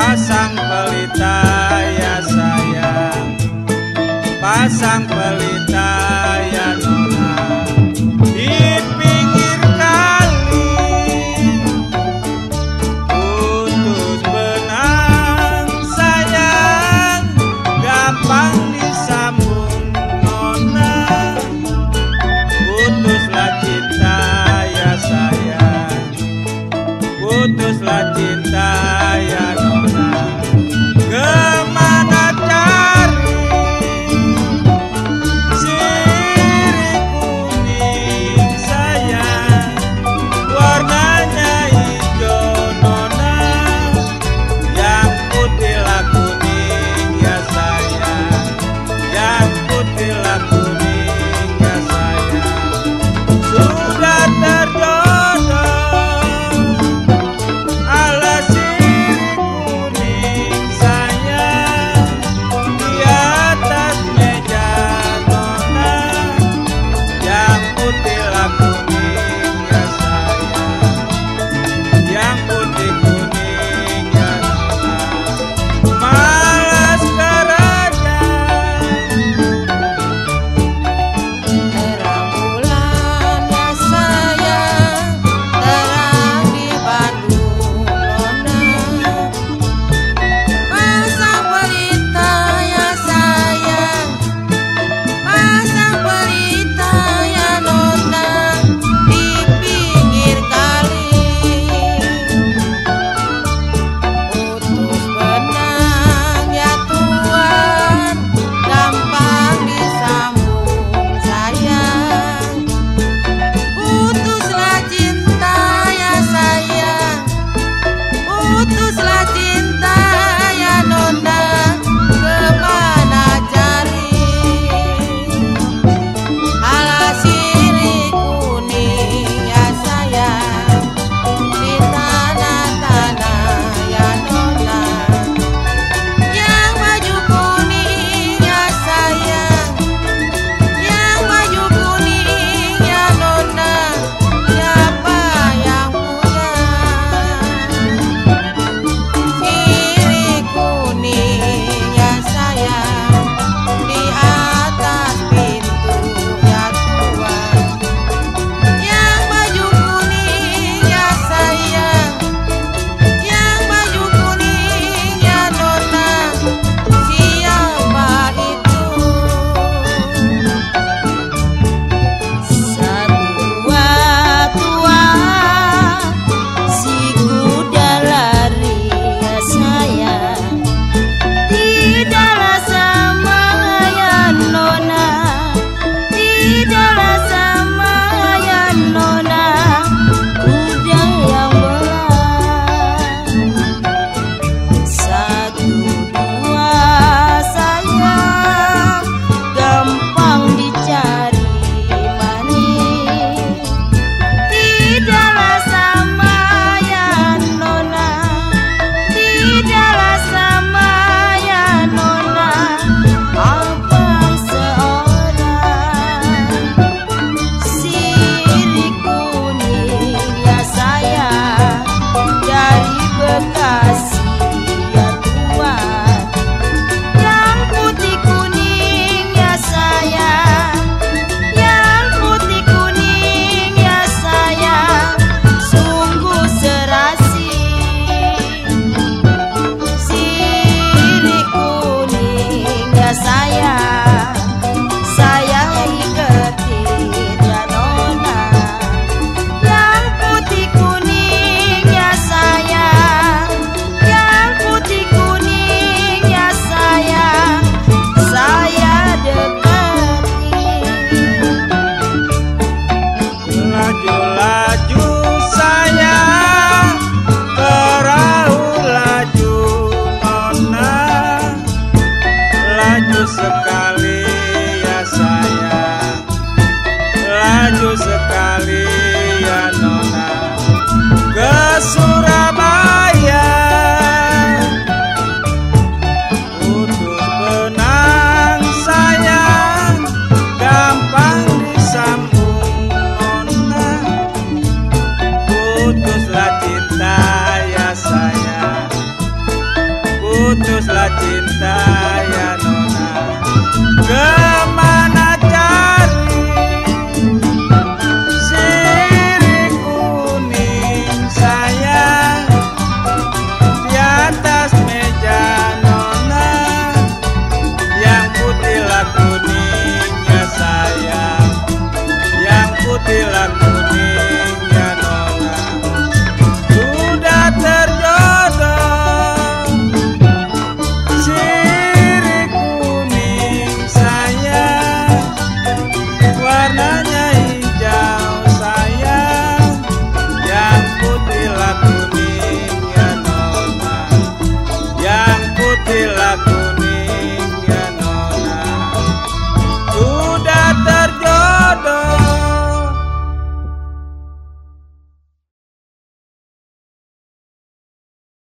Pasang pelita ya sayang. Pasang pelita putuslah cinta.